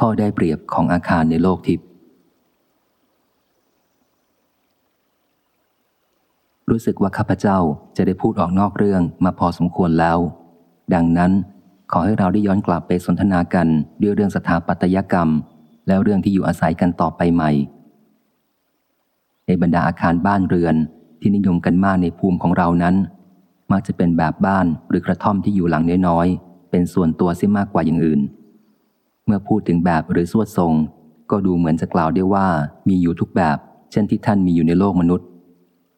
ข้อได้เปรียบของอาคารในโลกทิพย์รู้สึกว่าข้าพเจ้าจะได้พูดออกนอกเรื่องมาพอสมควรแล้ว ดังนั้นขอให้เราได้ย้อนกลับไปสนทนากันด้วยเรื่องสถาปัตยกรรม แล้วเรื่องที่อยู่อาศัยกันต่อไปใหม่ ในบรรดาอาคารบ้านเรือนที่นิยมกันมากในภูมิของเรานั้น มักจะเป็นแบบบ้านหรือกระท่อมที่อยู่หลังน้อยๆเป็นส่วนตัวเสียมากกว่าอย่างอื่น มื่อพูดถึงแบบหรือสวดทรง ก็ดูเหมือนจะกล่าวได้ว่ามีอยู่ทุกแบบ เช่นที่ท่านมีอยู่ในโลกมนุษย์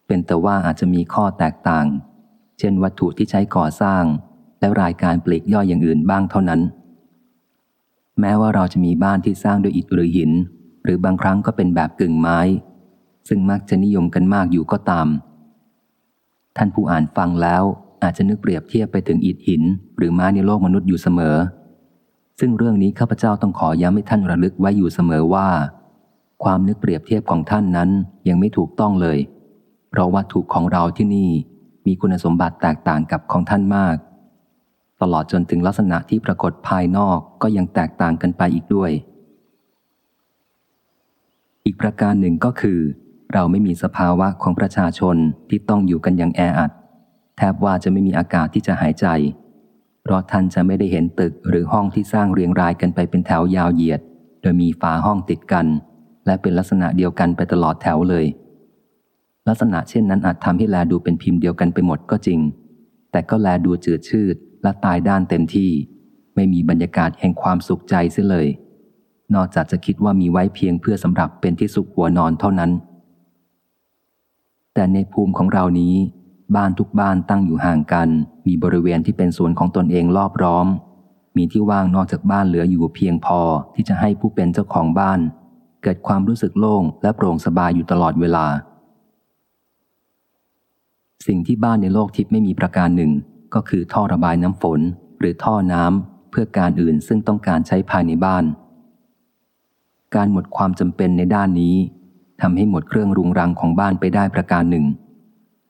เป็นแต่ว่าอาจจะมีข้อแตกต่าง เช่นวัตถุที่ใช้ก่อสร้าง และรายการปลีกย่อยอย่างอื่นบ้างเท่านั้น แม้ว่าเราจะมีบ้านที่สร้างด้วยอิฐหรือหิน หรือบางครั้งก็เป็นแบบกึ่งไม้ ซึ่งมักจะนิยมกันมากอยู่ก็ตาม ท่านผู้อ่านฟังแล้วอาจจะนึกเปรียบเทียบไปถึงอิฐหิน หรือไม้ในโลกมนุษย์อยู่เสมอ ซึ่งเรื่องนี้ข้าพเจ้าต้องขอย้ำให้ท่านระลึกไว้อยู่เสมอว่า ความนึกเปรียบเทียบของท่านนั้นยังไม่ถูกต้องเลย เพราะวัตถุของเราที่นี่มีคุณสมบัติแตกต่างกับของท่านมาก ตลอดจนถึงลักษณะที่ปรากฏภายนอกก็ยังแตกต่างกันไปอีกด้วย อีกประการหนึ่งก็คือ เราไม่มีสภาวะของประชาชนที่ต้องอยู่กันอย่างแออัด แทบว่าจะไม่มีอากาศที่จะหายใจ เพราะท่านจะไม่ได้เห็นตึกหรือห้องที่สร้างเรียงรายกันไปเป็นแถวยาวเหยียด โดยมีฝาห้องติดกัน และเป็นลักษณะเดียวกันไปตลอดแถวเลย ลักษณะเช่นนั้นอาจทำให้แลดูเป็นพิมพ์เดียวกันไปหมดก็จริง แต่ก็แลดูจืดชืดและตายด้านเต็มที่ ไม่มีบรรยากาศแห่งความสุขใจเสียเลย นอกจากจะคิดว่ามีไว้เพียงเพื่อสำหรับเป็นที่สุขหัวนอนเท่านั้น แต่ในภูมิของเรานี้ บ้านทุกบ้านตั้งอยู่ห่างกัน มีบริเวณที่เป็นสวนของตนเองรอบร้อม มีที่ว่างนอกจากบ้านเหลืออยู่เพียงพอที่จะให้ผู้เป็นเจ้าของบ้าน เกิดความรู้สึกโล่งและโปร่งสบายอยู่ตลอดเวลา สิ่งที่บ้านในโลกทิพย์ไม่มีประการหนึ่ง ก็คือท่อระบายน้ำฝน หรือท่อน้ำเพื่อการอื่นซึ่งต้องการใช้ภายในบ้าน การหมดความจำเป็นในด้านนี้ทำให้หมดเครื่องรุงรังของบ้านไปได้ประการหนึ่ง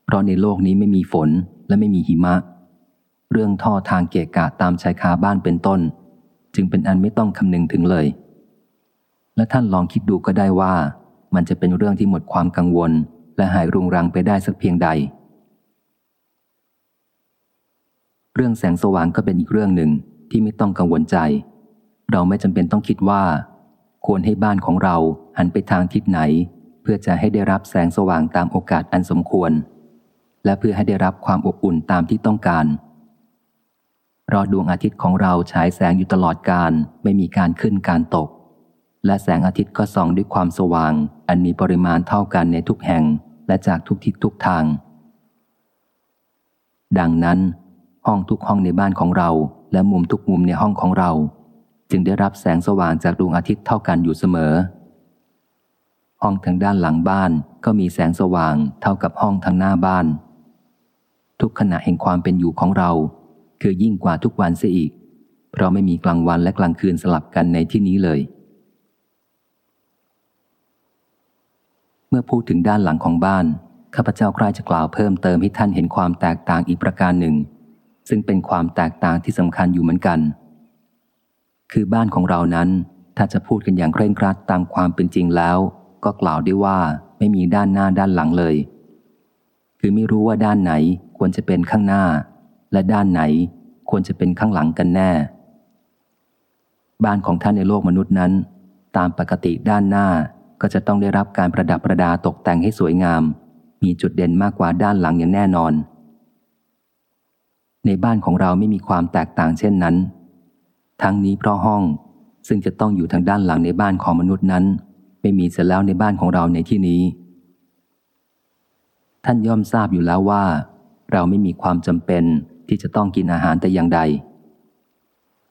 เพราะในโลกนี้ไม่มีฝนและไม่มีหิมะ เรื่องท่อทางเกะกะตามชายคาบ้านเป็นต้น จึงเป็นอันไม่ต้องคำนึงถึงเลย และท่านลองคิดดูก็ได้ว่า มันจะเป็นเรื่องที่หมดความกังวล และหายรุงรังไปได้สักเพียงใด เรื่องแสงสว่างก็เป็นอีกเรื่องหนึ่งที่ไม่ต้องกังวลใจ เราไม่จำเป็นต้องคิดว่า ควรให้บ้านของเราหันไปทางทิศไหน เพื่อจะให้ได้รับแสงสว่างตามโอกาสอันสมควร และเพื่อให้ได้รับความอบอุ่นตามที่ต้องการเพราะดวงอาทิตย์ของเราฉายแสงอยู่ตลอดการไม่มีการขึ้นการตก และแสงอาทิตย์ก็ส่องด้วยความสว่าง อันมีปริมาณเท่ากันในทุกแห่งและจากทุกทิศทุกทาง ดังนั้น ห้องทุกห้องในบ้านของเรา และมุมทุกมุมในห้องของเรา จึงได้รับแสงสว่างจากดวงอาทิตย์เท่ากันอยู่เสมอ ห้องทางด้านหลังบ้านก็มีแสงสว่างเท่ากับห้องทางหน้าบ้าน ทุกขณะแห่งความเป็นอยู่ของเรา คือยิ่งกว่าทุกวันเสียอีก เพราะไม่มีกลางวันและกลางคืนสลับกันในที่นี้เลย เมื่อพูดถึงด้านหลังของบ้านข้าพเจ้าใคร่จะกล่าวเพิ่มเติมให้ท่านเห็นความแตกต่างอีกประการหนึ่ง ซึ่งเป็นความแตกต่างที่สำคัญอยู่เหมือนกัน คือบ้านของเรานั้น ถ้าจะพูดกันอย่างเคร่งครัดตามความเป็นจริงแล้ว ก็กล่าวได้ว่าไม่มีด้านหน้าด้านหลังเลย คือไม่รู้ว่าด้านไหนควรจะเป็นข้างหน้า และด้านไหนควรจะเป็นข้างหลังกันแน่ บ้านของท่านในโลกมนุษย์นั้น ตามปกติด้านหน้าก็จะต้องได้รับการประดับประดาตกแต่งให้สวยงาม มีจุดเด่นมากกว่าด้านหลังอย่างแน่นอน ในบ้านของเราไม่มีความแตกต่างเช่นนั้น ทั้งนี้เพราะห้องซึ่งจะต้องอยู่ทางด้านหลังในบ้านของมนุษย์นั้น ไม่มีเสร็จแล้วในบ้านของเราในที่นี้ ท่านย่อมทราบอยู่แล้วว่า เราไม่มีความจำเป็นที่จะต้องกินอาหารแต่อย่างใด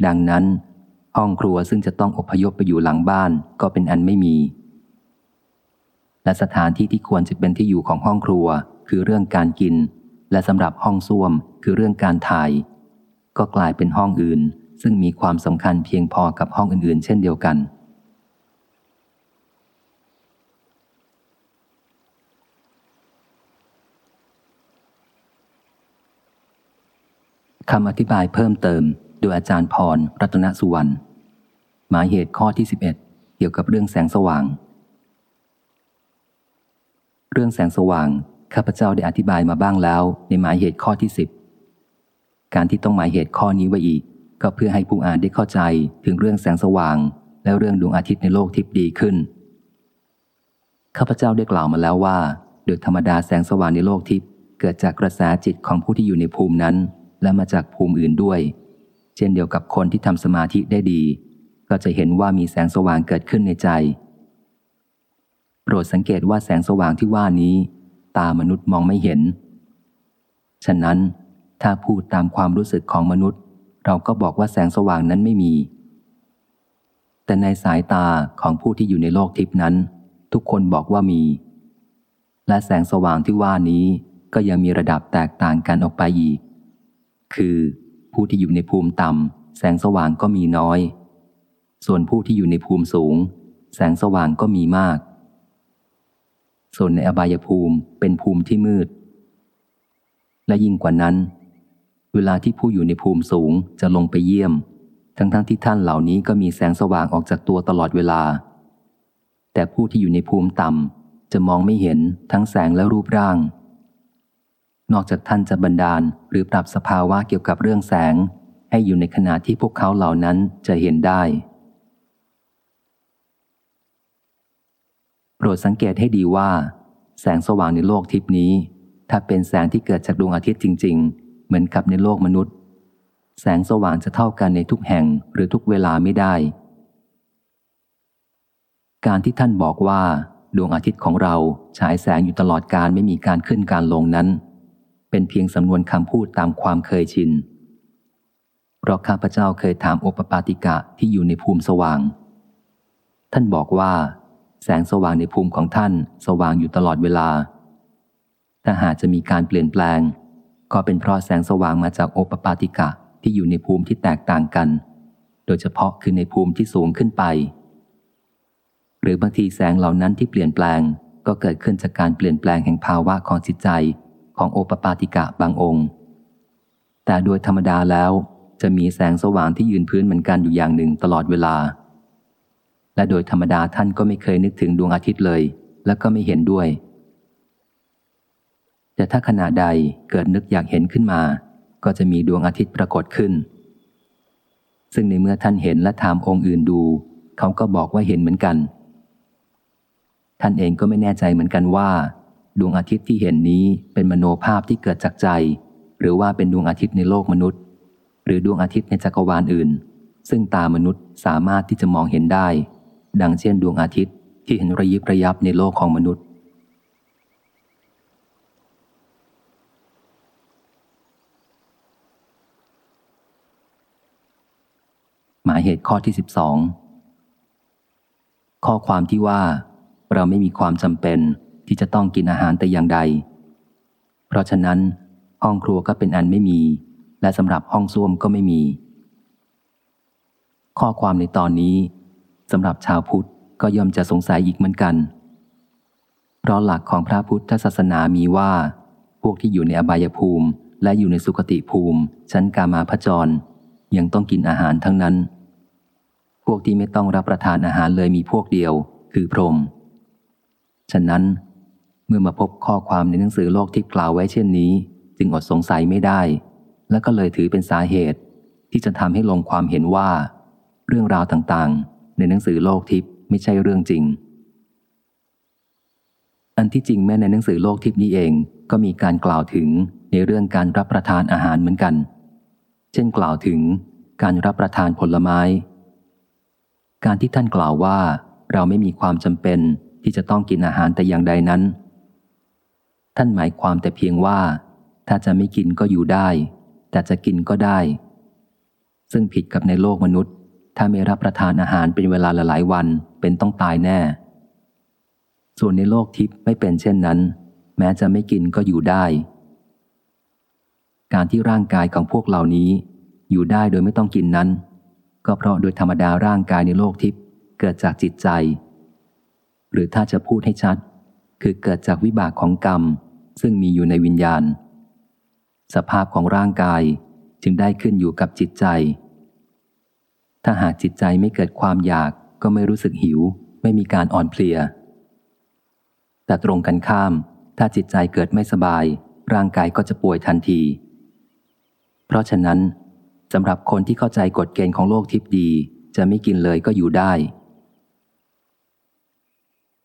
ดังนั้น ห้องครัวซึ่งจะต้องอพยพไปอยู่หลังบ้านก็เป็นอันไม่มี และสถานที่ที่ควรจะเป็นที่อยู่ของห้องครัว คือเรื่องการกิน และสำหรับห้องส้วมคือเรื่องการถ่าย ก็กลายเป็นห้องอื่น ซึ่งมีความสำคัญเพียงพอกับห้องอื่นๆ เช่นเดียวกัน คำอธิบายเพิ่มเติม โดยอาจารย์พร รัตนสุวรรณ หมายเหตุข้อที่ 11 เกี่ยวกับเรื่องแสงสว่าง เรื่องแสงสว่าง ข้าพเจ้าได้อธิบายมาบ้างแล้ว ในหมายเหตุข้อที่ 10 การที่ต้องหมายเหตุข้อนี้ไว้อีก ก็เพื่อให้ผู้อ่านได้เข้าใจถึงเรื่องแสงสว่าง และเรื่องดวงอาทิตย์ในโลกทิพย์ดีขึ้น ข้าพเจ้าได้กล่าวมาแล้วว่า โดยธรรมดาแสงสว่างในโลกทิพย์เกิดจากกระแสจิตของผู้ที่อยู่ในภูมินั้น และมาจากภูมิอื่นด้วย เช่นเดียวกับคนที่ทำสมาธิได้ดี ก็จะเห็นว่ามีแสงสว่างเกิดขึ้นในใจ โปรดสังเกตว่าแสงสว่างที่ว่านี้ ตามนุษย์มองไม่เห็น ฉะนั้นถ้าพูดตามความรู้สึกของมนุษย์ เราก็บอกว่าแสงสว่างนั้นไม่มี แต่ในสายตาของผู้ที่อยู่ในโลกทิพนั้น ทุกคนบอกว่ามี และแสงสว่างที่ว่านี้ก็ยังมีระดับแตกต่างกันออกไปอีก คือผู้ที่อยู่ในภูมิต่ำแสงสว่างก็มีน้อย ส่วนผู้ที่อยู่ในภูมิสูง แสงสว่างก็มีมาก ส่วนในอบายภูมิเป็นภูมิที่มืด และยิ่งกว่านั้น เวลาที่ผู้อยู่ในภูมิสูงจะลงไปเยี่ยม ทั้งๆทที่ท่านเหล่านี้ก็มีแสงสว่างออกจากตัวตลอดเวลา แต่ผู้ที่อยู่ในภูมิต่ำจะมองไม่เห็นทั้งแสงและรูปร่าง นอกจากท่านจะบันดาลหรือปรับสภาวะเกี่ยวกับเรื่องแสง ให้อยู่ในขณะที่พวกเขาเหล่านั้นจะเห็นได้ โปรดสังเกตให้ดีว่า แสงสว่างในโลกทิพนี้ ถ้าเป็นแสงที่เกิดจากดวงอาทิตย์จริง ๆ เหมือนกับในโลกมนุษย์ แสงสว่างจะเท่ากันในทุกแห่งหรือทุกเวลาไม่ได้ การที่ท่านบอกว่าดวงอาทิตย์ของเราฉายแสงอยู่ตลอดการไม่มีการขึ้นการลงนั้น เป็นเพียงสำนวนคำพูดตามความเคยชินเพราะข้าพเจ้าเคยถามโอปปาติกะที่อยู่ในภูมิสว่าง ท่านบอกว่า แสงสว่างในภูมิของท่านสว่างอยู่ตลอดเวลา ถ้าหากจะมีการเปลี่ยนแปลง ก็เป็นเพราะแสงสว่างมาจากโอปปาติกะที่อยู่ในภูมิที่แตกต่างกัน โดยเฉพาะคือในภูมิที่สูงขึ้นไป หรือบางทีแสงเหล่านั้นที่เปลี่ยนแปลงก็เกิดขึ้นจากการเปลี่ยนแปลงแห่งภาวะของจิตใจ ของโอปปาติกะบางองค์ แต่โดยธรรมดาแล้วจะมีแสงสว่างที่ยืนพื้นเหมือนกันอยู่อย่างหนึ่งตลอดเวลา และโดยธรรมดาท่านก็ไม่เคยนึกถึงดวงอาทิตย์เลย และก็ไม่เห็นด้วย แต่ถ้าขณะใดเกิดนึกอยากเห็นขึ้นมา ก็จะมีดวงอาทิตย์ปรากฏขึ้น ซึ่งในเมื่อท่านเห็นและถามองค์อื่นดู เขาก็บอกว่าเห็นเหมือนกัน ท่านเองก็ไม่แน่ใจเหมือนกันว่า ดวงอาทิตย์ที่เห็นนี้เป็นมโนภาพที่เกิดจากใจ หรือว่าเป็นดวงอาทิตย์ในโลกมนุษย์ หรือดวงอาทิตย์ในจักรวาลอื่น ซึ่งตามนุษย์สามารถที่จะมองเห็นได้ ดังเช่นดวงอาทิตย์ที่เห็นระยิบระยับในโลกของมนุษย์ หมายเหตุข้อที่ 12 ข้อความที่ว่า เราไม่มีความจำเป็น ที่จะต้องกินอาหารแต่อย่างใด เพราะฉะนั้น ห้องครัวก็เป็นอันไม่มี และสำหรับห้องส้วมก็ไม่มี ข้อความในตอนนี้สำหรับชาวพุทธก็ย่อมจะสงสัยอีกเหมือนกัน เพราะหลักของพระพุทธศาสนามีว่า พวกที่อยู่ในอบายภูมิ และอยู่ในสุคติภูมิ ชั้นกามาพจร ยังต้องกินอาหารทั้งนั้น พวกที่ไม่ต้องรับประทานอาหารเลยมีพวกเดียว คือพรหมฉะนั้น มื่อมาพบข้อความในหนังสือโลกที่กล่าวไว้เช่นนี้ จึงอดสงสัยไม่ได้ และก็เลยถือเป็นสาเหตุ ที่จะทำให้ลงความเห็นว่า เรื่องราวต่างๆ ในหนังสือโลกทิพย์ไม่ใช่เรื่องจริง อันที่จริงแม้ในหนังสือโลกทิพย์นี้เองก็มีการกล่าวถึงในเรื่องการรับประทานอาหารเหมือนกัน เช่นกล่าวถึงการรับประทานผลไม้ การที่ท่านกล่าวว่า เราไม่มีความจำเป็นที่จะต้องกินอาหารแต่อย่างใดนั้น ท่านหมายความแต่เพียงว่า ถ้าจะไม่กินก็อยู่ได้ แต่จะกินก็ได้ ซึ่งผิดกับในโลกมนุษย์ ถ้าไม่รับประทานอาหารเป็นเวลาหลายวันเป็นต้องตายแน่ ส่วนในโลกทิพย์ไม่เป็นเช่นนั้น แม้จะไม่กินก็อยู่ได้ การที่ร่างกายของพวกเหล่านี้ อยู่ได้โดยไม่ต้องกินนั้น ก็เพราะโดยธรรมดาร่างกายในโลกทิพย์เกิดจากจิตใจ หรือถ้าจะพูดให้ชัด คือเกิดจากวิบากของกรรม ซึ่งมีอยู่ในวิญญาณ สภาพของร่างกายจึงได้ขึ้นอยู่กับจิตใจ ถ้าหากจิตใจไม่เกิดความอยากก็ไม่รู้สึกหิว ไม่มีการอ่อนเพลีย แต่ตรงกันข้าม ถ้าจิตใจเกิดไม่สบาย ร่างกายก็จะป่วยทันที เพราะฉะนั้นสำหรับคนที่เข้าใจกฎเกณฑ์ของโลกทิพย์ดี จะไม่กินเลยก็อยู่ได้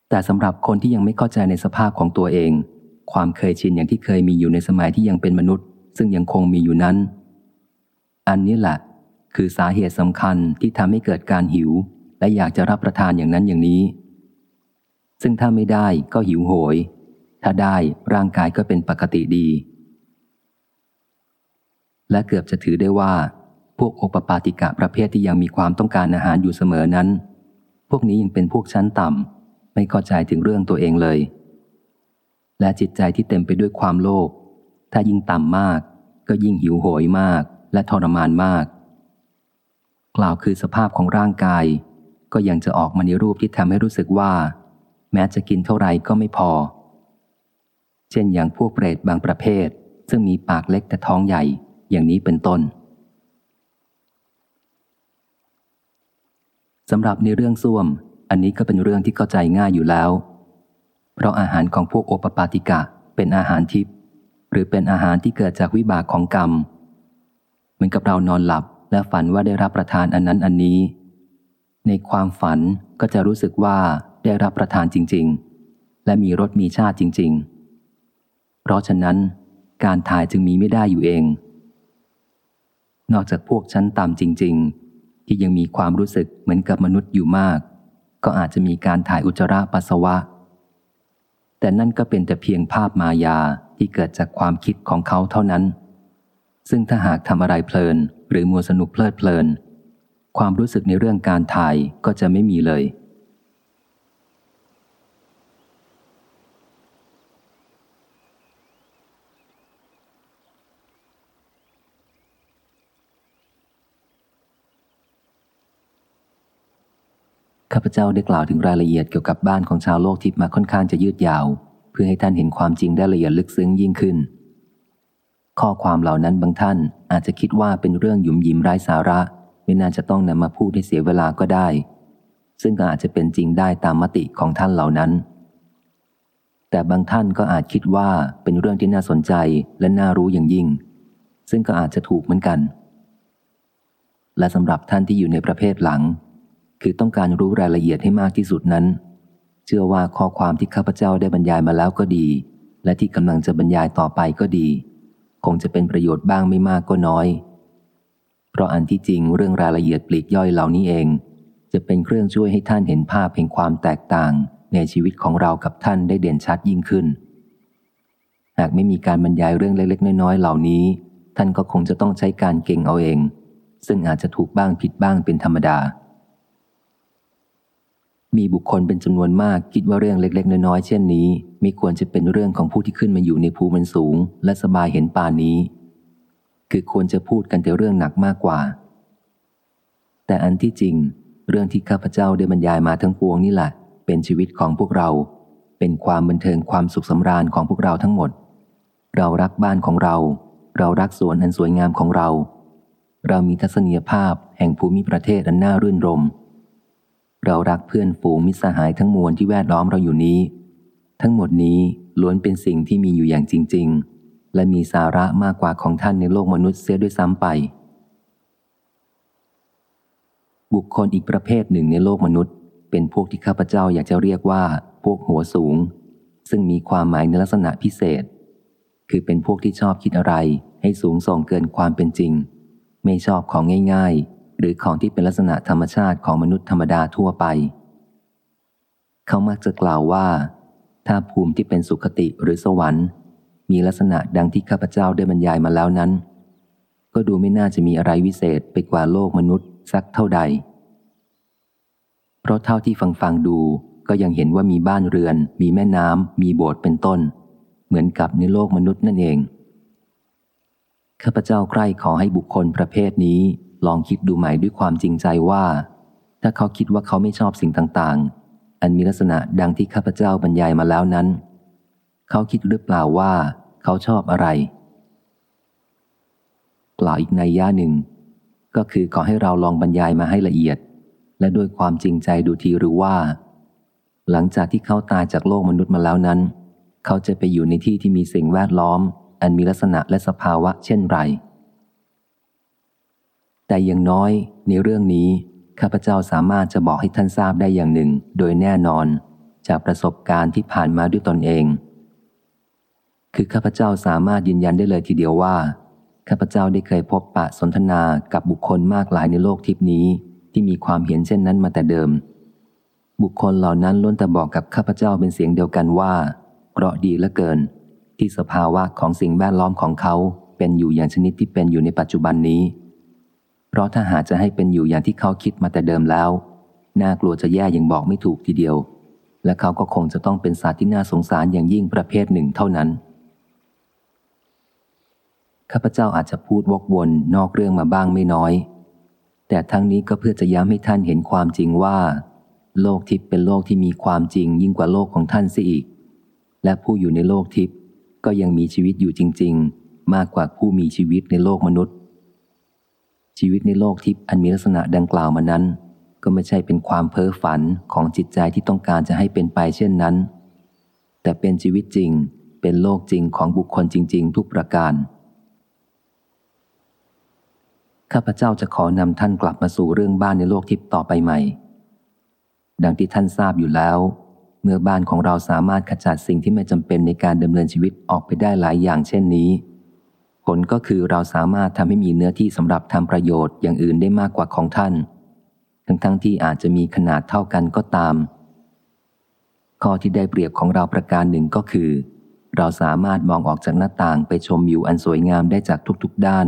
แต่สำหรับคนที่ยังไม่เข้าใจในสภาพของตัวเอง ความเคยชินอย่างที่เคยมีอยู่ในสมัยที่ยังเป็นมนุษย์ ซึ่งยังคงมีอยู่นั้น อันนี้แหละคือสาเหตุสำคัญที่ทำให้เกิดการหิว และอยากจะรับประทานอย่างนั้นอย่างนี้ ซึ่งถ้าไม่ได้ก็หิวโหย ถ้าได้ร่างกายก็เป็นปกติดี และเกือบจะถือได้ว่า พวกโอปปาติกะประเภทที่ยังมีความต้องการอาหารอยู่เสมอนั้น พวกนี้ยังเป็นพวกชั้นต่ำ ไม่เข้าใจถึงเรื่องตัวเองเลย และจิตใจที่เต็มไปด้วยความโลภถ้ายิ่งต่ำมาก ก็ยิ่งหิวโหยมาก และทรมานมาก กล่าวคือสภาพของร่างกาย ก็ยังจะออกมาในรูปที่ทำให้รู้สึกว่า แม้จะกินเท่าไรก็ไม่พอ เช่นอย่างพวกเปรตบางประเภท ซึ่งมีปากเล็กแต่ท้องใหญ่อย่างนี้เป็นต้นสำหรับในเรื่องส้วม อันนี้ก็เป็นเรื่องที่เข้าใจง่ายอยู่แล้ว เพราะอาหารของพวกโอปปาติกะเป็นอาหารทิพย์หรือเป็นอาหารที่เกิดจากวิบากของกรรม เหมือนกับเรานอนหลับและฝันว่าได้รับประทานอันนั้นอันนี้ ในความฝันก็จะรู้สึกว่าได้รับประทานจริง ๆ และมีรสมีชาติจริง ๆ เพราะฉะนั้น การถ่ายจึงมีไม่ได้อยู่เอง นอกจากพวกชั้นต่ำจริง ๆ ที่ยังมีความรู้สึกเหมือนกับมนุษย์อยู่มาก ก็อาจจะมีการถ่ายอุจจาระปัสสาวะ แต่นั่นก็เป็นแต่เพียงภาพมายาที่เกิดจากความคิดของเขาเท่านั้น ซึ่งถ้าหากทำอะไรเพลิน หรือมัวสนุกเพลิดเพลิน ความรู้สึกในเรื่องการถ่ายก็จะไม่มีเลย ข้าพเจ้าได้กล่าวถึงรายละเอียดเกี่ยวกับบ้านของชาวโลกทิพย์มาค่อนข้างจะยืดยาว เพื่อให้ท่านเห็นความจริงได้ละเอียดลึกซึ้งยิ่งขึ้น ข้อความเหล่านั้นบางท่านอาจจะคิดว่าเป็นเรื่องหยุมยิ้มไร้สาระ ไม่น่าจะต้องนำมาพูดให้เสียเวลาก็ได้ ซึ่งก็อาจจะเป็นจริงได้ตามมติของท่านเหล่านั้น แต่บางท่านก็อาจคิดว่าเป็นเรื่องที่น่าสนใจและน่ารู้อย่างยิ่ง ซึ่งก็อาจจะถูกเหมือนกัน และสำหรับท่านที่อยู่ในประเภทหลัง คือต้องการรู้รายละเอียดให้มากที่สุดนั้น เชื่อว่าข้อความที่ข้าพเจ้าได้บรรยายมาแล้วก็ดี และที่กำลังจะบรรยายต่อไปก็ดี คงจะเป็นประโยชน์บ้างไม่มากก็น้อย เพราะอันที่จริงเรื่องรายละเอียดปลีกย่อยเหล่านี้เอง จะเป็นเครื่องช่วยให้ท่านเห็นภาพแห่งความแตกต่าง ในชีวิตของเรากับท่านได้เด่นชัดยิ่งขึ้น หากไม่มีการบรรยายเรื่องเล็กๆ น้อยๆเหล่านี้ ท่านก็คงจะต้องใช้การเก่งเอาเอง ซึ่งอาจจะถูกบ้างผิดบ้างเป็นธรรมดา มีบุคคลเป็นจำนวนมากคิดว่าเรื่องเล็กๆ น้อยๆ เช่นนี้ไม่ควรจะเป็นเรื่องของผู้ที่ขึ้นมาอยู่ในภูมิสูง และสบายเห็นป่านนี้ คือควรจะพูดกันแต่เรื่องหนักมากกว่า แต่อันที่จริง เรื่องที่ข้าพเจ้าได้บรรยายมาทั้งปวงนี่แหละ เป็นชีวิตของพวกเรา เป็นความบันเทิงความสุขสำราญของพวกเราทั้งหมด เรารักบ้านของเรา เรารักสวนอันสวยงามของเรา เรามีทัศนียภาพแห่งภูมิประเทศอันน่ารื่นรม เรารักเพื่อนฝูงมิตรสหายทั้งมวลที่แวดล้อมเราอยู่นี้ ทั้งหมดนี้ล้วนเป็นสิ่งที่มีอยู่อย่างจริง ๆ และมีสาระมากกว่าของท่านในโลกมนุษย์เสียด้วยซ้ำไป บุคคลอีกประเภทหนึ่งในโลกมนุษย์ เป็นพวกที่ข้าพเจ้าอยากจะเรียกว่าพวกหัวสูง ซึ่งมีความหมายในลักษณะพิเศษ คือเป็นพวกที่ชอบคิดอะไรให้สูงส่งเกินความเป็นจริง ไม่ชอบของง่ายๆ หรือของที่เป็นลักษณะธรรมชาติของมนุษย์ธรรมดาทั่วไป เขามักจะกล่าวว่า ถ้าภูมิที่เป็นสุขติหรือสวรรค์ มีลักษณะดังที่ข้าพเจ้าได้บรรยายมาแล้วนั้น ก็ดูไม่น่าจะมีอะไรวิเศษไปกว่าโลกมนุษย์สักเท่าใด เพราะเท่าที่ฟังฟังดูก็ยังเห็นว่ามีบ้านเรือน มีแม่น้ำมีโบสถ์เป็นต้น เหมือนกับในโลกมนุษย์นั่นเองข้าพเจ้าใคร่ขอให้บุคคลประเภทนี้ ลองคิดดูใหม่ด้วยความจริงใจว่า ถ้าเขาคิดว่าเขาไม่ชอบสิ่งต่างๆ อันมีลักษณะดังที่ข้าพเจ้าบรรยายมาแล้วนั้น เขาคิดหรือเปล่าว่า เขาชอบอะไรกล่าวอีกในย่าหนึ่ง ก็คือขอให้เราลองบรรยายมาให้ละเอียด และด้วยความจริงใจดูทีหรือว่า หลังจากที่เขาตายจากโลกมนุษย์มาแล้วนั้น เขาจะไปอยู่ในที่ที่มีสิ่งแวดล้อม อันมีลักษณะและสภาวะเช่นไร แต่อย่างน้อยในเรื่องนี้ ข้าพเจ้าสามารถจะบอกให้ท่านทราบได้อย่างหนึ่ง โดยแน่นอน จากประสบการณ์ที่ผ่านมาด้วยตนเอง คือข้าพเจ้าสามารถยืนยันได้เลยทีเดียวว่า ข้าพเจ้าได้เคยพบปะสนทนากับบุคคลมากหลายในโลกทิพนี้ ที่มีความเห็นเช่นนั้นมาแต่เดิม บุคคลเหล่านั้นล้วนแต่บอกกับข้าพเจ้าเป็นเสียงเดียวกันว่าเคราะดีเหลือเกิน ที่สภาวะของสิ่งแวดล้อมของเขาเป็นอยู่อย่างชนิดที่เป็นอยู่ในปัจจุบันนี้ เพราะถ้าหากจะให้เป็นอยู่อย่างที่เขาคิดมาแต่เดิมแล้ว น่ากลัวจะแย่อยังบอกไม่ถูกทีเดียว และเขาก็คงจะต้องเป็นสัตว์ที่น่าสงสารอย่างยิ่งประเภทหนึ่งเท่านั้น ข้าพเจ้าอาจจะพูดวกวนนอกเรื่องมาบ้างไม่น้อย แต่ทั้งนี้ก็เพื่อจะย้ำให้ท่านเห็นความจริงว่า โลกทิพย์เป็นโลกที่มีความจริงยิ่งกว่าโลกของท่านเสียอีก และผู้อยู่ในโลกทิพย์ก็ยังมีชีวิตอยู่จริง ๆ มากกว่าผู้มีชีวิตในโลกมนุษย์ ชีวิตในโลกทิพย์อันมีลักษณะดังกล่าวมานั้น ก็ไม่ใช่เป็นความเพ้อฝันของจิตใจที่ต้องการจะให้เป็นไปเช่นนั้น แต่เป็นชีวิตจริง เป็นโลกจริงของบุคคลจริง ๆ ทุกประการ ข้าพเจ้าจะขอนำท่านกลับมาสู่เรื่องบ้านในโลกทิพย์ต่อไปใหม่ ดังที่ท่านทราบอยู่แล้ว เมื่อบ้านของเราสามารถขจัดสิ่งที่ไม่จำเป็นในการดำเนินชีวิตออกไปได้หลายอย่างเช่นนี้ ผลก็คือเราสามารถทำให้มีเนื้อที่สำหรับทำประโยชน์อย่างอื่นได้มากกว่าของท่าน ทั้งๆทที่อาจจะมีขนาดเท่ากันก็ตาม ข้อที่ได้เปรียบของเราประการหนึ่งก็คือ เราสามารถมองออกจากหน้าต่างไปชมวิวอันสวยงามได้จากทุกๆด้าน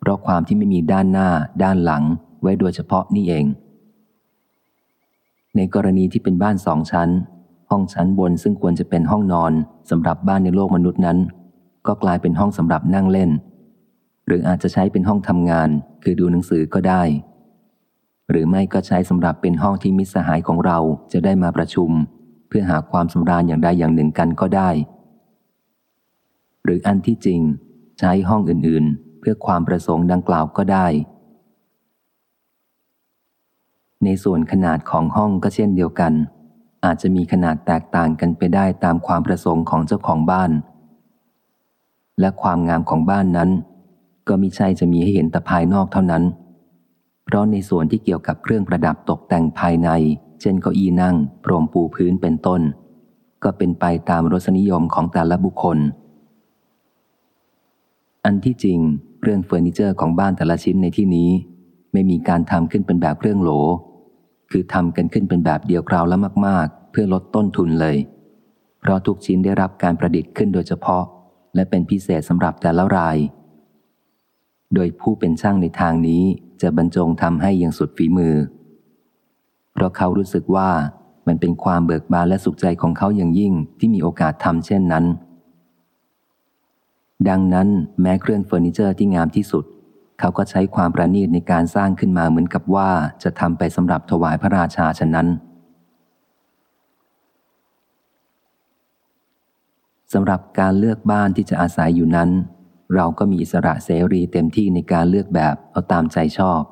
เพราะความที่ไม่มีด้านหน้า ด้านหลัง ไว้โดยเฉพาะนี่เอง ในกรณีที่เป็นบ้านสองชั้น ห้องชั้นบนซึ่งควรจะเป็นห้องนอนสำหรับบ้านในโลกมนุษย์นั้น ก็กลายเป็นห้องสำหรับนั่งเล่น หรืออาจจะใช้เป็นห้องทำงาน คือดูหนังสือก็ได้ หรือไม่ก็ใช้สำหรับเป็นห้องที่มิตรสหายของเราจะได้มาประชุม เพื่อหาความสำราญอย่างใดอย่างหนึ่งกันก็ได้ หรืออันที่จริง ใช้ห้องอื่นๆ เพื่อความประสงค์ดังกล่าวก็ได้ ในส่วนขนาดของห้องก็เช่นเดียวกันอาจจะมีขนาดแตกต่างกันไปได้ตามความประสงค์ของเจ้าของบ้าน และความงามของบ้านนั้น ก็มิใช่จะมีให้เห็นแต่ภายนอกเท่านั้น เพราะในส่วนที่เกี่ยวกับเครื่องประดับตกแต่งภายใน เช่นเก้าอี้นั่งโปร่มปูพื้นเป็นต้น ก็เป็นไปตามรสนิยมของแต่ละบุคคล อันที่จริงเครื่องเฟอร์นิเจอร์ของบ้านแต่ละชิ้นในที่นี้ ไม่มีการทำขึ้นเป็นแบบเครื่องโหล คือทำกันขึ้นเป็นแบบเดียวคราวล้วมาก ๆ เพื่อลดต้นทุนเลย เพราะทุกชิ้นได้รับการประดิษฐ์ขึ้นโดยเฉพาะ และเป็นพิเศษสำหรับแต่ละราย โดยผู้เป็นช่างในทางนี้จะบรรจงทำให้อย่างสุดฝีมือ เพราะเขารู้สึกว่ามันเป็นความเบิกบานและสุขใจของเขาอย่างยิ่งที่มีโอกาสทำเช่นนั้น ดังนั้นแม้เครื่องเฟอร์นิเจอร์ที่งามที่สุด เขาก็ใช้ความประณีตในการสร้างขึ้นมาเหมือนกับว่าจะทำไปสำหรับถวายพระราชาฉะนั้น สำหรับการเลือกบ้านที่จะอาศัยอยู่นั้น เราก็มีอิสระเสรีเต็มที่ในการเลือกแบบเอาตามใจชอบ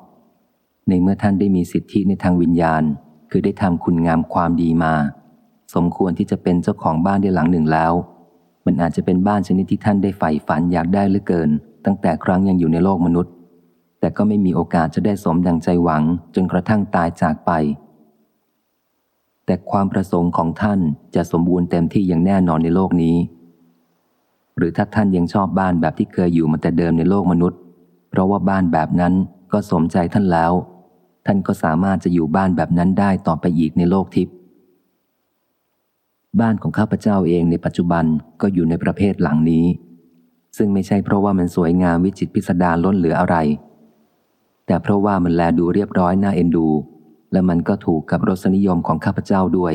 ในเมื่อท่านได้มีสิทธิในทางวิญญาณ คือได้ทำคุณงามความดีมา สมควรที่จะเป็นเจ้าของบ้านได้หลังหนึ่งแล้ว มันอาจจะเป็นบ้านชนิดที่ท่านได้ใฝ่ฝันอยากได้เหลือเกิน ตั้งแต่ครั้งยังอยู่ในโลกมนุษย์ แต่ก็ไม่มีโอกาสจะได้สมดังใจหวังจนกระทั่งตายจากไป แต่ความประสงค์ของท่านจะสมบูรณ์เต็มที่อย่างแน่นอนในโลกนี้ หรือถ้าท่านยังชอบบ้านแบบที่เคยอยู่มาแต่เดิมในโลกมนุษย์ เพราะว่าบ้านแบบนั้นก็สมใจท่านแล้ว ท่านก็สามารถจะอยู่บ้านแบบนั้นได้ต่อไปอีกในโลกทิพย์บ้านของข้าพเจ้าเองในปัจจุบันก็อยู่ในประเภทหลังนี้ ซึ่งไม่ใช่เพราะว่ามันสวยงามวิจิตพิสดารล้นเหลืออะไร แต่เพราะว่ามันแลดูเรียบร้อยน่าเอ็นดู และมันก็ถูกกับรสนิยมของข้าพเจ้าด้วย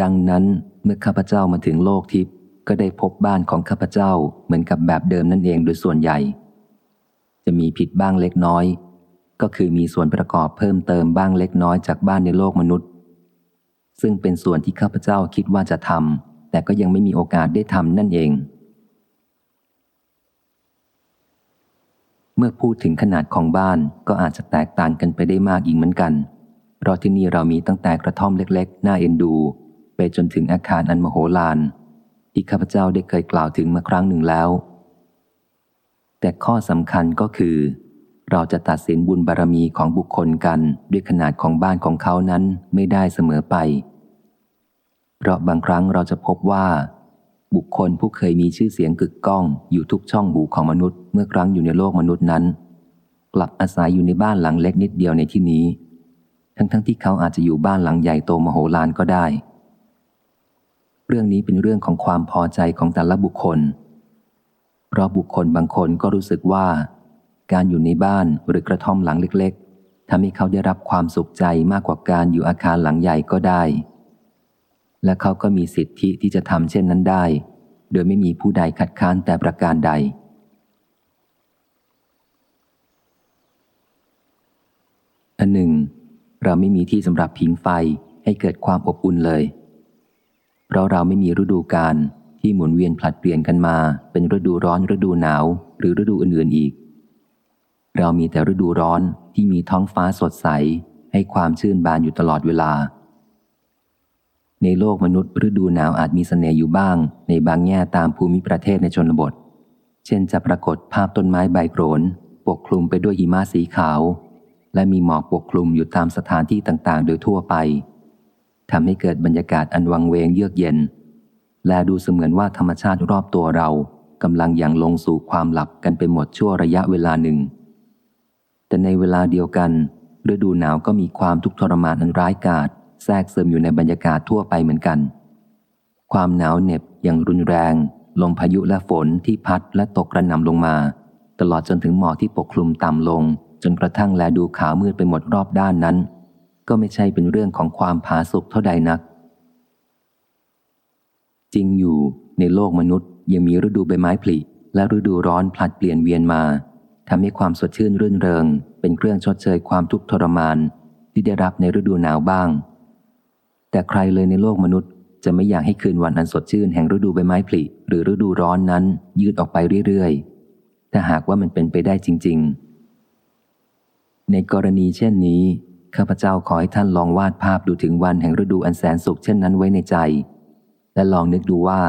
ดังนั้นเมื่อข้าพเจ้ามาถึงโลกทิพย์ก็ได้พบบ้านของข้าพเจ้าเหมือนกับแบบเดิมนั่นเองโดยส่วนใหญ่ จะมีผิดบ้างเล็กน้อย ก็คือมีส่วนประกอบเพิ่มเติมบ้างเล็กน้อยจากบ้านในโลกมนุษย์ ซึ่งเป็นส่วนที่ข้าพเจ้าคิดว่าจะทำแต่ก็ยังไม่มีโอกาสได้ทำนั่นเอง มื่อพูดถึงขนาดของบ้านก็อาจจะแตกต่างกันไปได้มากอีกเหมือนกัน เพราะที่นี่เรามีตั้งแต่กระท่อมเล็กๆ น่าเอ็นดู ไปจนถึงอาคารอันมโหฬารที่ข้าพเจ้าได้เคยกล่าวถึงมาครั้งหนึ่งแล้ว แต่ข้อสำคัญก็คือ เราจะตัดสินบุญบารรมีของบุคคลกันด้วยขนาดของบ้านของเขานั้นไม่ได้เสมอไป เพราะบางครั้งเราจะพบว่า บุคคลผู้เคยมีชื่อเสียงกึกก้องอยู่ทุกช่องหูของมนุษย์ เมื่อครั้งอยู่ในโลกมนุษย์นั้น กลับอาศัยอยู่ในบ้านหลังเล็กนิดเดียวในที่นี้ ทั้งๆทที่เขาอาจจะอยู่บ้านหลังใหญ่โตมโหฬารก็ได้ เรื่องนี้เป็นเรื่องของความพอใจของแต่ละบุคคล เพราะบุคคลบางคนก็รู้สึกว่า การอยู่ในบ้านหรือกระท่อมหลังเล็กๆทำให้เขาได้รับความสุขใจมากกว่าการอยู่อาคารหลังใหญ่ก็ได้ และเขาก็มีสิทธิที่จะทำเช่นนั้นได้ โดยไม่มีผู้ใดขัดค้านแต่ประการใด อันหนึ่ง เราไม่มีที่สำหรับผิงไฟให้เกิดความอบอุ่นเลย เพราะเราไม่มีฤดูกาลที่หมุนเวียนผลัดเปลี่ยนกันมา เป็นฤดูร้อนฤดูหนาว หรือฤดูอื่นๆอีก เรามีแต่ฤดูร้อนที่มีท้องฟ้าสดใส ให้ความชื่นบานอยู่ตลอดเวลา ในโลกมนุษย์ฤดูหนาวอาจมีสเสน่ห์อยู่บ้าง ในบางแง่ตามภูมิประเทศในชนบท เช่นจะปรากฏภาพต้นไม้ใบโกรนปกคลุมไปด้วยหิมะสีขาว และมีหมอกปกคลุมอยู่ตามสถานที่ต่างๆ โดยทั่วไปทำให้เกิดบรรยากาศอันวังเวงเยือกเย็น และดูเสมือนว่าธรรมชาติรอบตัวเรากำลังอย่างลงสู่ความหลับกันไปหมดชั่วระยะเวลาหนึ่ง แต่ในเวลาเดียวกัน ฤดูหนาวก็มีความทุกข์ทรมานอันร้ายกาจแทรกซึมอยู่ในบรรยากาศทั่วไปเหมือนกัน ความหนาวเหน็บอย่างรุนแรง ลมพายุและฝนที่พัดและตกกระหน่ำลงมา ตลอดจนถึงหมอกที่ปกคลุมต่ำลง จนกระทั่งแลดูขาวมืดไปหมดรอบด้านนั้น ก็ไม่ใช่เป็นเรื่องของความผาสุกเท่าใดนัก จริงอยู่ในโลกมนุษย์ยังมีฤดูใบไม้ผลิและฤดูร้อนผลัดเปลี่ยนเวียนมาทำให้ความสดชื่นรื่นเริง เป็นเครื่องชดเชยความทุกข์ทรมาน ที่ได้รับในฤดูหนาวบ้าง แต่ใครเลยในโลกมนุษย์ จะไม่อยากให้คืนวันอันสดชื่นแห่งฤดูใบไม้ผลิหรือฤดูร้อนนั้นยืดออกไปเรื่อยๆ ถ้าหากว่ามันเป็นไปได้จริง ๆ ในกรณีเช่นนี้ ข้าพเจ้าขอให้ท่านลองวาดภาพดูถึงวันแห่งฤดูอันแสนสุขเช่นนั้นไว้ในใจ และลองนึกดูว่า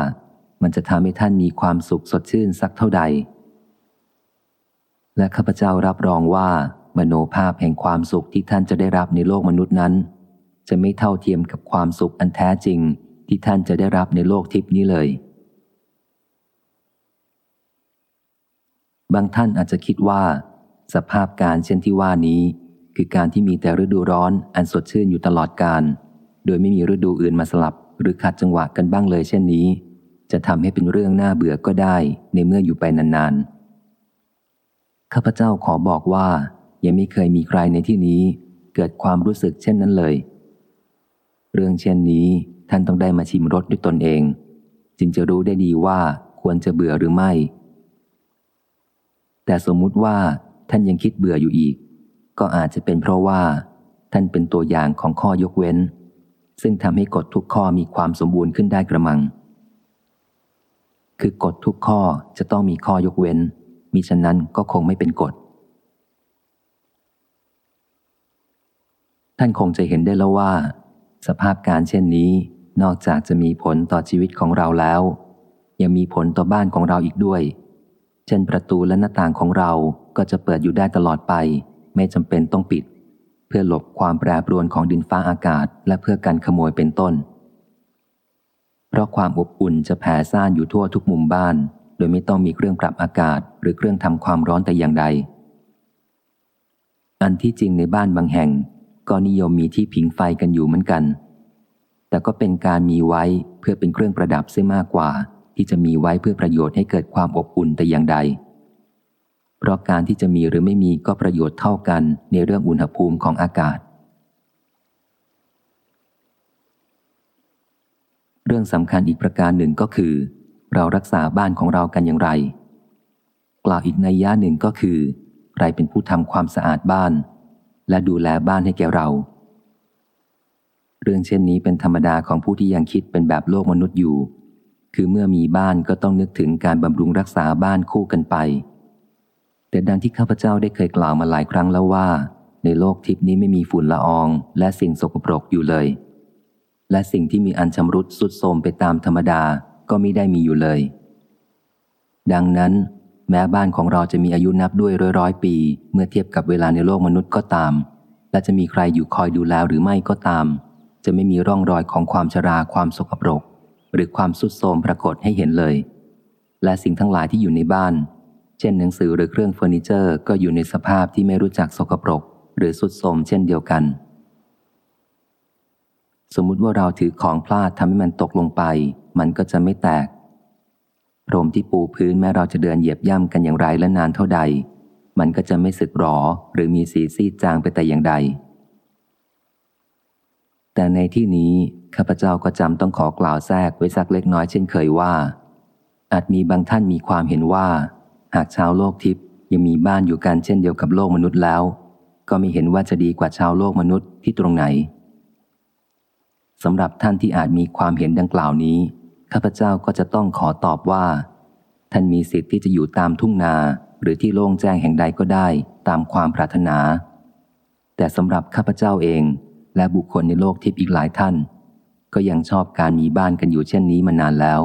มันจะทำให้ท่านมีความสุขสดชื่นสักเท่าใด และข้าพเจ้ารับรองว่า มโนภาพแห่งความสุขที่ท่านจะได้รับในโลกมนุษย์นั้น จะไม่เท่าเทียมกับความสุขอันแท้จริงที่ท่านจะได้รับในโลกทิพนี้เลย บางท่านอาจจะคิดว่า สภาพการเช่นที่ว่านี้ คือการที่มีแต่ฤดูร้อนอันสดชื่นอยู่ตลอดการ โดยไม่มีฤดูอื่นมาสลับ หรือขัดจังหวะกันบ้างเลยเช่นนี้ จะทำให้เป็นเรื่องน่าเบื่อก็ได้ในเมื่ออยู่ไปนานๆ ข้าพเจ้าขอบอกว่า ยังไม่เคยมีใครในที่นี้ เกิดความรู้สึกเช่นนั้นเลย เรื่องเช่นนี้ท่านต้องได้มาชิมรสด้วยตนเอง จึงจะรู้ได้ดีว่าควรจะเบื่อหรือไม่ แต่สมมุติว่า ท่านยังคิดเบื่ออยู่อีก ก็อาจจะเป็นเพราะว่า ท่านเป็นตัวอย่างของข้อยกเว้น ซึ่งทำให้กฎทุกข้อมีความสมบูรณ์ขึ้นได้กระมัง คือกฎทุกข้อจะต้องมีข้อยกเว้น มิฉะนั้นก็คงไม่เป็นกฎ ท่านคงจะเห็นได้แล้วว่า สภาพการเช่นนี้นอกจากจะมีผลต่อชีวิตของเราแล้ว ยังมีผลต่อบ้านของเราอีกด้วย เช่นประตูและหน้าต่างของเรา ก็จะเปิดอยู่ได้ตลอดไป ไม่จำเป็นต้องปิด เพื่อหลบความแปรปรวนของดินฟ้าอากาศ และเพื่อกันขโมยเป็นต้น เพราะความอบอุ่นจะแผ่ซ่านอยู่ทั่วทุกมุมบ้าน โดยไม่ต้องมีเครื่องปรับอากาศ หรือเครื่องทำความร้อนแต่อย่างใด อันที่จริงในบ้านบางแห่ง ก็นิยมมีที่ผิงไฟกันอยู่เหมือนกัน แต่ก็เป็นการมีไว้เพื่อเป็นเครื่องประดับเสียมากกว่า ที่จะมีไว้เพื่อประโยชน์ให้เกิดความอบอุ่นแต่อย่างใด เพราะการที่จะมีหรือไม่มีก็ประโยชน์เท่ากันในเรื่องอุณหภูมิของอากาศ เรื่องสำคัญอีกประการหนึ่งก็คือ เรารักษาบ้านของเรากันอย่างไร กล่าวอีกในย่าหนึ่งก็คือ ใครเป็นผู้ทำความสะอาดบ้าน และดูแลบ้านให้แก่เรา เรื่องเช่นนี้เป็นธรรมดาของผู้ที่ยังคิดเป็นแบบโลกมนุษย์อยู่ คือเมื่อมีบ้านก็ต้องนึกถึงการบำรุงรักษาบ้านคู่กันไป แต่ดังที่ข้าพเจ้าได้เคยกล่าวมาหลายครั้งแล้วว่า ในโลกทิพนี้ไม่มีฝุ่นละออง และสิ่งสกปรกอยู่เลย และสิ่งที่มีอันชำรุดสุดโทมไปตามธรรมดาก็ไม่ได้มีอยู่เลย ดังนั้น แม้บ้านของเราจะมีอายุนับด้วยร้อยร้อยปี เมื่อเทียบกับเวลาในโลกมนุษย์ก็ตาม และจะมีใครอยู่คอยดูแลหรือไม่ก็ตาม จะไม่มีร่องรอยของความชราความสกปรก หรือความสุดโทมปรากฏให้เห็นเลย และสิ่งทั้งหลายที่อยู่ในบ้าน เช่นหนังสือหรือเครื่องเฟอร์นิเจอร์ก็อยู่ในสภาพที่ไม่รู้จักสกปรก หรือสุดโทมเช่นเดียวกัน สมมุติว่าเราถือของพลาดทำให้มันตกลงไป มันก็จะไม่แตกพรมที่ปูพื้นแม้เราจะเดินเหยียบย่ำกันอย่างไรและนานเท่าใด มันก็จะไม่สึกหรอหรือมีสีซีดจางไปแต่อย่างใด แต่ในที่นี้ข้าพเจ้าก็จำต้องขอกล่าวแทรกไว้สักเล็กน้อยเช่นเคยว่า อาจมีบางท่านมีความเห็นว่า หากชาวโลกทิพย์ยังมีบ้านอยู่กันเช่นเดียวกับโลกมนุษย์แล้ว ก็ไม่เห็นว่าจะดีกว่าชาวโลกมนุษย์ที่ตรงไหนสำหรับท่านที่อาจมีความเห็นดังกล่าวนี้ข้าพเจ้าก็จะต้องขอตอบว่า ท่านมีสิทธิ์ที่จะอยู่ตามทุ่งนาหรือที่โล่งแจ้งแห่งใดก็ได้ตามความปรารถนา แต่สำหรับข้าพเจ้าเองและบุคคลในโลกทิพย์อีกหลายท่าน ก็ยังชอบการมีบ้านกันอยู่เช่นนี้มานานแล้ว